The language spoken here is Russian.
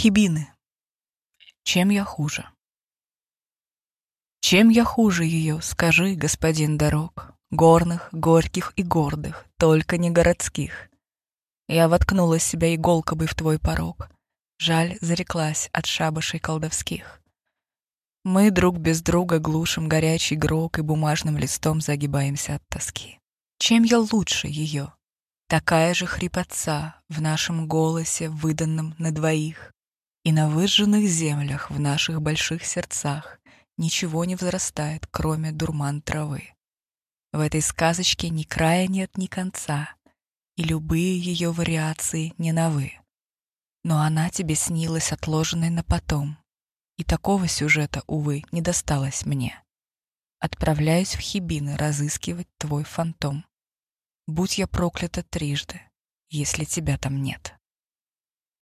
Хибины. Чем я хуже? Чем я хуже ее, скажи, господин дорог, Горных, горьких и гордых, только не городских. Я воткнула себя иголкой в твой порог, Жаль, зареклась от шабашей колдовских. Мы друг без друга глушим горячий грок И бумажным листом загибаемся от тоски. Чем я лучше ее? Такая же хрипотца В нашем голосе, выданном на двоих, И на выжженных землях в наших больших сердцах Ничего не возрастает, кроме дурман травы. В этой сказочке ни края нет, ни конца, И любые ее вариации не новы. Но она тебе снилась отложенной на потом, И такого сюжета, увы, не досталось мне. Отправляюсь в Хибины разыскивать твой фантом. Будь я проклята трижды, если тебя там нет.